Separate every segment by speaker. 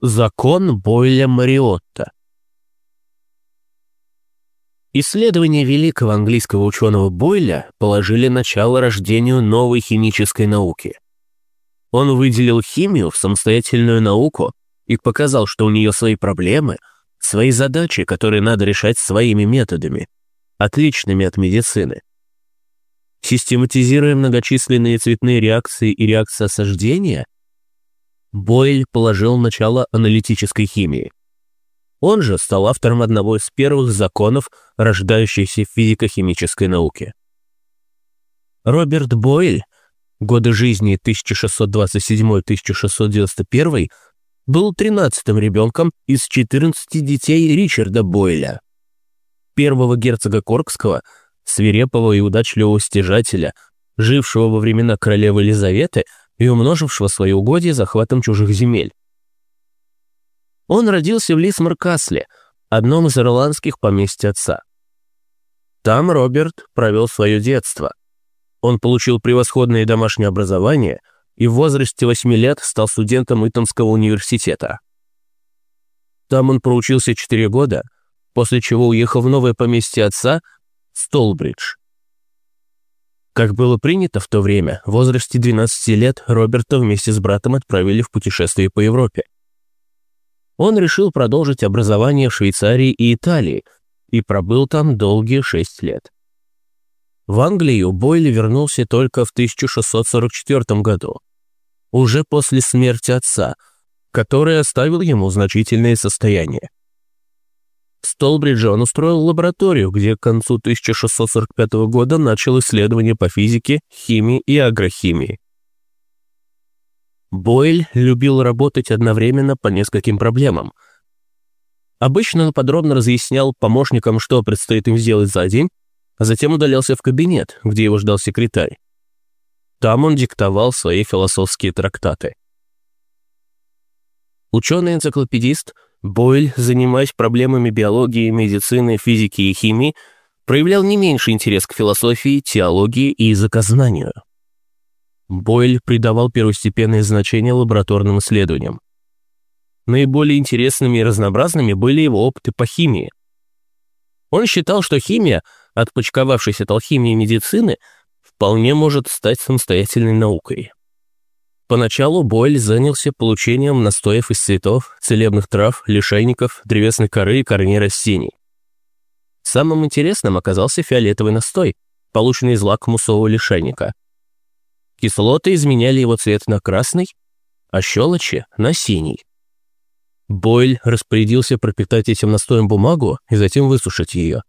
Speaker 1: Закон Бойля-Мариотта Исследования великого английского ученого Бойля положили начало рождению новой химической науки. Он выделил химию в самостоятельную науку и показал, что у нее свои проблемы, свои задачи, которые надо решать своими методами, отличными от медицины. Систематизируя многочисленные цветные реакции и реакции осаждения, Бойль положил начало аналитической химии. Он же стал автором одного из первых законов, рождающейся физико-химической науки. Роберт Бойль, годы жизни 1627-1691, был 13-м ребенком из 14 детей Ричарда Бойля, первого герцога Коркского, свирепого и удачливого стяжателя, жившего во времена королевы Елизаветы и умножившего свои угодья захватом чужих земель. Он родился в Лисмар-Касле, одном из ирландских поместьй отца. Там Роберт провел свое детство. Он получил превосходное домашнее образование и в возрасте 8 лет стал студентом Итонского университета. Там он проучился 4 года, после чего уехал в новое поместье отца Столбридж. Как было принято в то время, в возрасте 12 лет Роберта вместе с братом отправили в путешествие по Европе он решил продолжить образование в Швейцарии и Италии и пробыл там долгие шесть лет. В Англию Бойли вернулся только в 1644 году, уже после смерти отца, который оставил ему значительное состояние. В Столбридже он устроил лабораторию, где к концу 1645 года начал исследования по физике, химии и агрохимии. Бойль любил работать одновременно по нескольким проблемам. Обычно он подробно разъяснял помощникам, что предстоит им сделать за день, а затем удалялся в кабинет, где его ждал секретарь. Там он диктовал свои философские трактаты. Ученый-энциклопедист, Бойль, занимаясь проблемами биологии, медицины, физики и химии, проявлял не меньший интерес к философии, теологии и языкознанию. Бойль придавал первостепенное значение лабораторным исследованиям. Наиболее интересными и разнообразными были его опыты по химии. Он считал, что химия, отпочковавшись от алхимии и медицины, вполне может стать самостоятельной наукой. Поначалу Бойль занялся получением настоев из цветов, целебных трав, лишайников, древесной коры и корней растений. Самым интересным оказался фиолетовый настой, полученный из лакмусового лишайника – Кислоты изменяли его цвет на красный, а щелочи — на синий. Бойль распорядился пропитать этим настоем бумагу и затем высушить ее.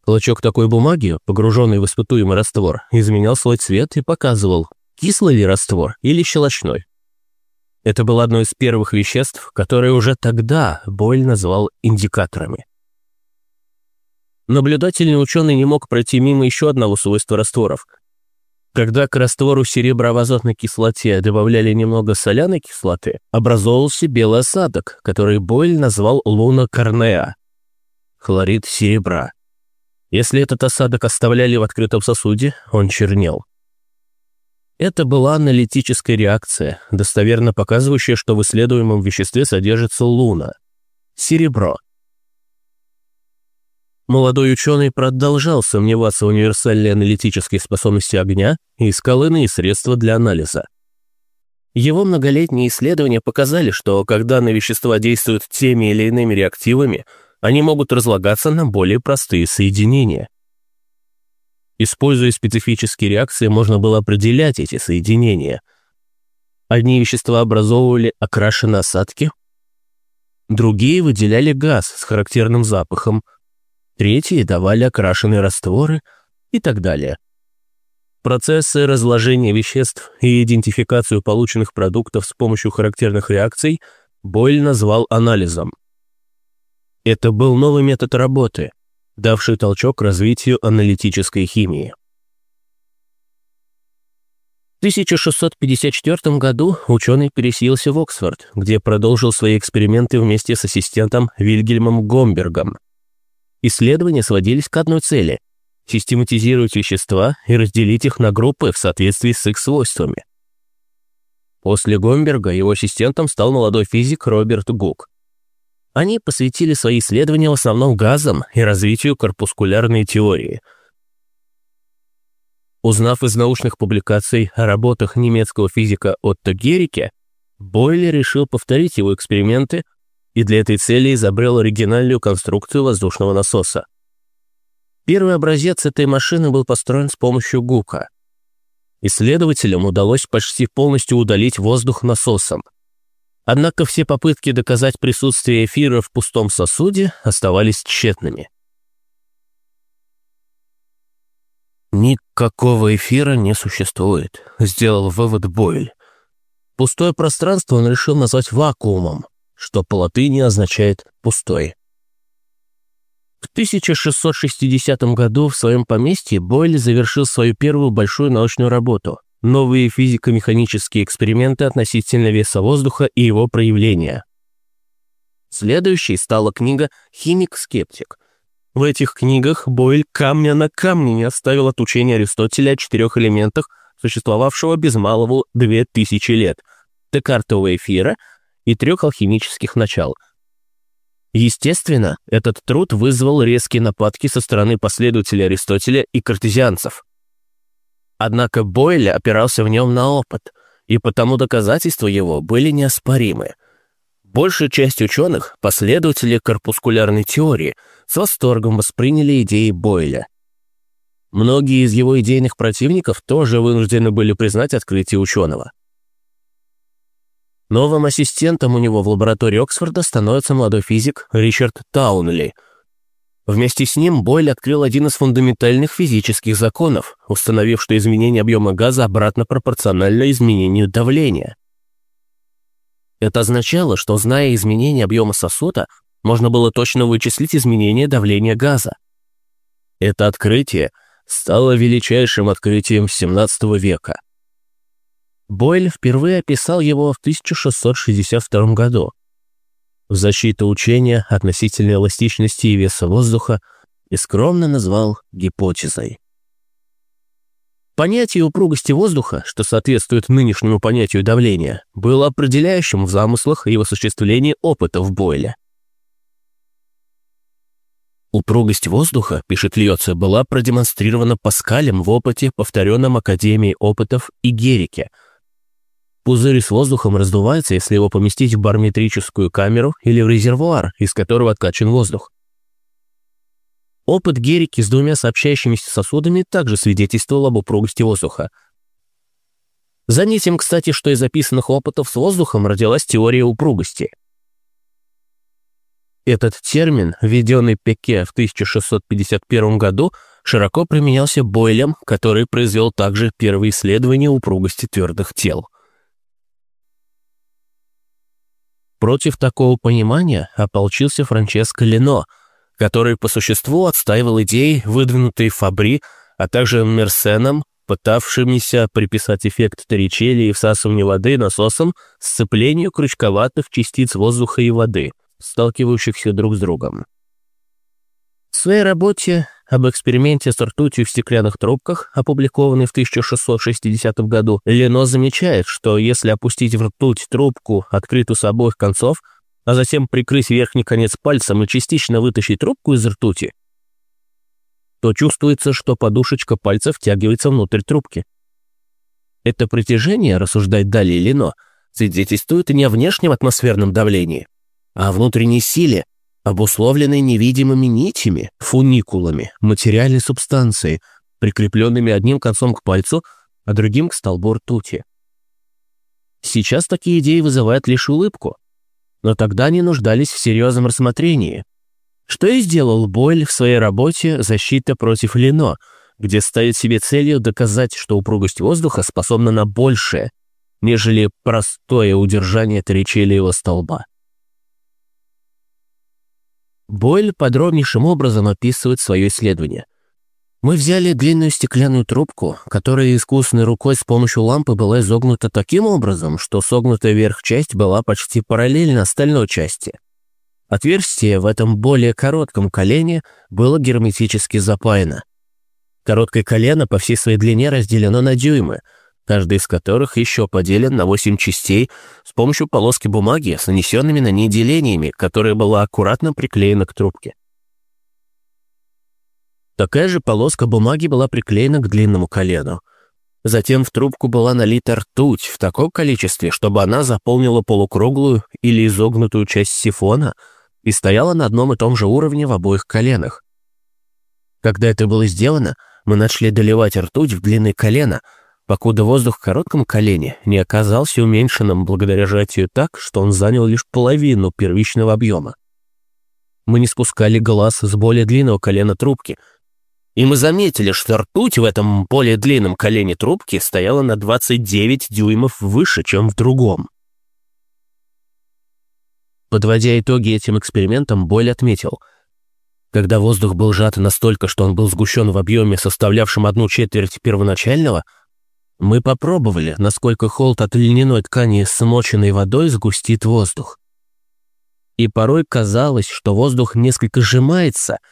Speaker 1: Клочок такой бумаги, погруженный в испытуемый раствор, изменял свой цвет и показывал, кислый ли раствор или щелочной. Это было одно из первых веществ, которые уже тогда Бойль назвал индикаторами. Наблюдательный ученый не мог пройти мимо еще одного свойства растворов – когда к раствору серебра в азотной кислоте добавляли немного соляной кислоты, образовался белый осадок, который Бойль назвал луна корнеа – хлорид серебра. Если этот осадок оставляли в открытом сосуде, он чернел. Это была аналитическая реакция, достоверно показывающая, что в исследуемом веществе содержится луна – серебро – Молодой ученый продолжал сомневаться в универсальной аналитической способности огня и искал иные средства для анализа. Его многолетние исследования показали, что когда на вещества действуют теми или иными реактивами, они могут разлагаться на более простые соединения. Используя специфические реакции, можно было определять эти соединения. Одни вещества образовывали окрашенные осадки, другие выделяли газ с характерным запахом – третьи давали окрашенные растворы и так далее. Процессы разложения веществ и идентификацию полученных продуктов с помощью характерных реакций Бойль назвал анализом. Это был новый метод работы, давший толчок развитию аналитической химии. В 1654 году ученый переселился в Оксфорд, где продолжил свои эксперименты вместе с ассистентом Вильгельмом Гомбергом. Исследования сводились к одной цели – систематизировать вещества и разделить их на группы в соответствии с их свойствами. После Гомберга его ассистентом стал молодой физик Роберт Гук. Они посвятили свои исследования в основном газам и развитию корпускулярной теории. Узнав из научных публикаций о работах немецкого физика Отто Геррике, Бойлер решил повторить его эксперименты и для этой цели изобрел оригинальную конструкцию воздушного насоса. Первый образец этой машины был построен с помощью гука. Исследователям удалось почти полностью удалить воздух насосом. Однако все попытки доказать присутствие эфира в пустом сосуде оставались тщетными. «Никакого эфира не существует», — сделал вывод Бойль. Пустое пространство он решил назвать вакуумом, что по латыни означает «пустой». В 1660 году в своем поместье Бойль завершил свою первую большую научную работу «Новые физико-механические эксперименты относительно веса воздуха и его проявления». Следующей стала книга «Химик-скептик». В этих книгах Бойль камня на камне не оставил от учения Аристотеля о четырех элементах, существовавшего без малого две тысячи лет – Декартового эфира – и трех алхимических начал. Естественно, этот труд вызвал резкие нападки со стороны последователей Аристотеля и картезианцев. Однако Бойль опирался в нем на опыт, и потому доказательства его были неоспоримы. Большая часть ученых, последователи корпускулярной теории, с восторгом восприняли идеи Бойля. Многие из его идейных противников тоже вынуждены были признать открытие ученого. Новым ассистентом у него в лаборатории Оксфорда становится молодой физик Ричард Таунли. Вместе с ним Бойль открыл один из фундаментальных физических законов, установив, что изменение объема газа обратно пропорционально изменению давления. Это означало, что, зная изменение объема сосуда, можно было точно вычислить изменение давления газа. Это открытие стало величайшим открытием XVII века. Бойль впервые описал его в 1662 году. В защиту учения относительно эластичности и веса воздуха и скромно назвал гипотезой. Понятие упругости воздуха, что соответствует нынешнему понятию давления, было определяющим в замыслах и в осуществлении опытов Бойля. Упругость воздуха, пишет Льоце, была продемонстрирована Паскалем в опыте, повторенном Академией опытов и Герике – Пузырь с воздухом раздувается, если его поместить в барометрическую камеру или в резервуар, из которого откачан воздух. Опыт Герики с двумя сообщающимися сосудами также свидетельствовал об упругости воздуха. Заметим, кстати, что из записанных опытов с воздухом родилась теория упругости. Этот термин, введенный Пеке в 1651 году, широко применялся Бойлем, который произвел также первые исследования упругости твердых тел. Против такого понимания ополчился Франческо Лено, который по существу отстаивал идеи, выдвинутые Фабри, а также Мерсеном, пытавшимися приписать эффект Торричелли и всасывания воды насосом сцеплению крючковатых частиц воздуха и воды, сталкивающихся друг с другом. В своей работе об эксперименте с ртутью в стеклянных трубках, опубликованный в 1660 году, Лено замечает, что если опустить в ртуть трубку, открытую с обоих концов, а затем прикрыть верхний конец пальцем и частично вытащить трубку из ртути, то чувствуется, что подушечка пальца втягивается внутрь трубки. Это притяжение, рассуждает далее Лено, свидетельствует не о внешнем атмосферном давлении, а о внутренней силе, обусловленной невидимыми нитями, фуникулами, материальной субстанцией, прикрепленными одним концом к пальцу, а другим к столбу ртути. Сейчас такие идеи вызывают лишь улыбку, но тогда они нуждались в серьезном рассмотрении. Что и сделал Бойль в своей работе «Защита против Лено», где ставит себе целью доказать, что упругость воздуха способна на большее, нежели простое удержание тричелиевого столба. Бойль подробнейшим образом описывает свое исследование. Мы взяли длинную стеклянную трубку, которая искусной рукой с помощью лампы была изогнута таким образом, что согнутая вверх часть была почти параллельна остальной части. Отверстие в этом более коротком колене было герметически запаяно. Короткое колено по всей своей длине разделено на дюймы, каждый из которых еще поделен на 8 частей с помощью полоски бумаги с нанесенными на ней делениями, которая была аккуратно приклеена к трубке. Такая же полоска бумаги была приклеена к длинному колену. Затем в трубку была налита ртуть в таком количестве, чтобы она заполнила полукруглую или изогнутую часть сифона и стояла на одном и том же уровне в обоих коленах. Когда это было сделано, мы начали доливать ртуть в длинное колено, покуда воздух в коротком колене не оказался уменьшенным благодаря сжатию так, что он занял лишь половину первичного объема. Мы не спускали глаз с более длинного колена трубки — и мы заметили, что ртуть в этом более длинном колене трубки стояла на 29 дюймов выше, чем в другом. Подводя итоги этим экспериментам, Бойль отметил, когда воздух был сжат настолько, что он был сгущен в объеме, составлявшем одну четверть первоначального, мы попробовали, насколько холод от льняной ткани, смоченной водой, сгустит воздух. И порой казалось, что воздух несколько сжимается —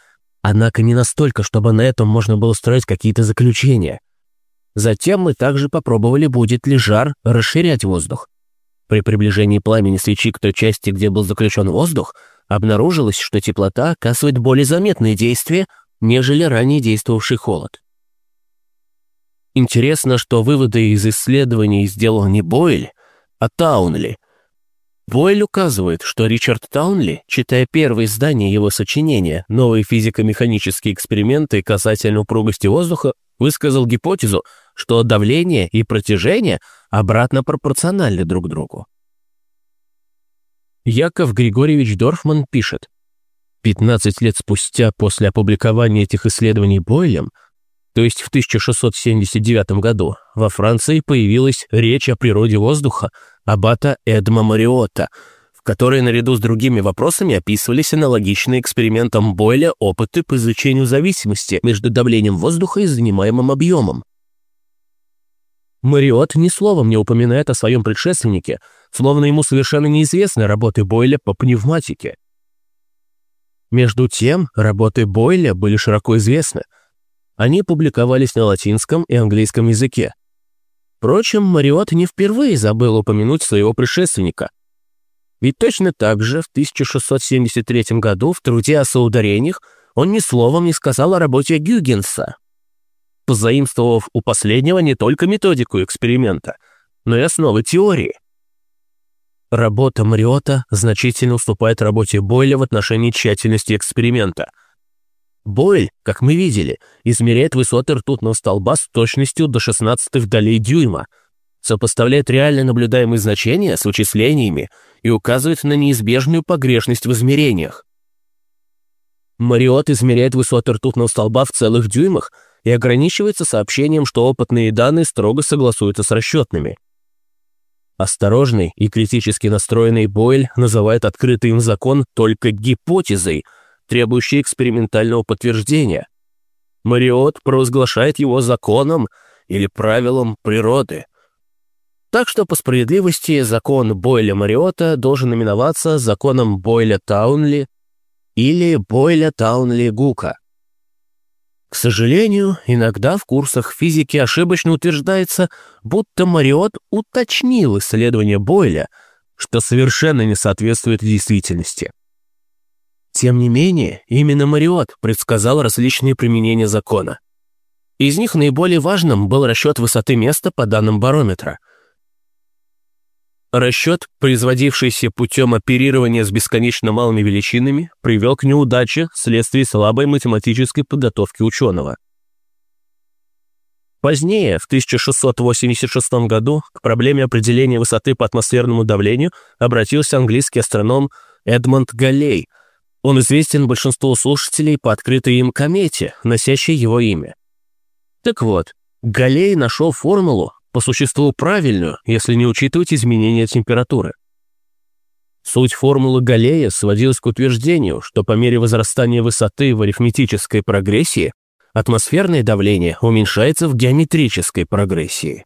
Speaker 1: Однако не настолько, чтобы на этом можно было строить какие-то заключения. Затем мы также попробовали, будет ли жар расширять воздух. При приближении пламени свечи к той части, где был заключен воздух, обнаружилось, что теплота оказывает более заметные действия, нежели ранее действовавший холод. Интересно, что выводы из исследований сделал не Бойль, а Таунли, Бойль указывает, что Ричард Таунли, читая первое издание его сочинения «Новые физико-механические эксперименты касательно упругости воздуха», высказал гипотезу, что давление и протяжение обратно пропорциональны друг другу. Яков Григорьевич Дорфман пишет, 15 лет спустя после опубликования этих исследований Бойлем, то есть в 1679 году, во Франции появилась речь о природе воздуха, аббата Эдма Мариотта, в которой наряду с другими вопросами описывались аналогичные экспериментам Бойля опыты по изучению зависимости между давлением воздуха и занимаемым объемом. Мариот ни словом не упоминает о своем предшественнике, словно ему совершенно неизвестны работы Бойля по пневматике. Между тем, работы Бойля были широко известны. Они публиковались на латинском и английском языке. Впрочем, Мариот не впервые забыл упомянуть своего предшественника. Ведь точно так же в 1673 году в труде о соударениях он ни словом не сказал о работе Гюгенса, позаимствовав у последнего не только методику эксперимента, но и основы теории. Работа Мариота значительно уступает работе Бойля в отношении тщательности эксперимента – Бойль, как мы видели, измеряет высоты ртутного столба с точностью до 16 долей дюйма, сопоставляет реально наблюдаемые значения с вычислениями и указывает на неизбежную погрешность в измерениях. Мариот измеряет высоты ртутного столба в целых дюймах и ограничивается сообщением, что опытные данные строго согласуются с расчетными. Осторожный и критически настроенный Бойль называет открытый им закон только гипотезой – требующий экспериментального подтверждения. Мариот провозглашает его законом или правилом природы. Так что по справедливости закон Бойля-Мариота должен именоваться законом Бойля-Таунли или Бойля-Таунли-Гука. К сожалению, иногда в курсах физики ошибочно утверждается, будто Мариот уточнил исследование Бойля, что совершенно не соответствует действительности. Тем не менее, именно Мариот предсказал различные применения закона. Из них наиболее важным был расчет высоты места по данным барометра. Расчет, производившийся путем оперирования с бесконечно малыми величинами, привел к неудаче вследствие слабой математической подготовки ученого. Позднее, в 1686 году, к проблеме определения высоты по атмосферному давлению обратился английский астроном Эдмонд Галлей – он известен большинству слушателей по открытой им комете, носящей его имя. Так вот, Галлей нашел формулу, по существу правильную, если не учитывать изменения температуры. Суть формулы Галлея сводилась к утверждению, что по мере возрастания высоты в арифметической прогрессии атмосферное давление уменьшается в геометрической прогрессии.